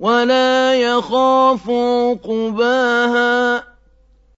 وَلَا يَخَافُ عُقْبَاهَا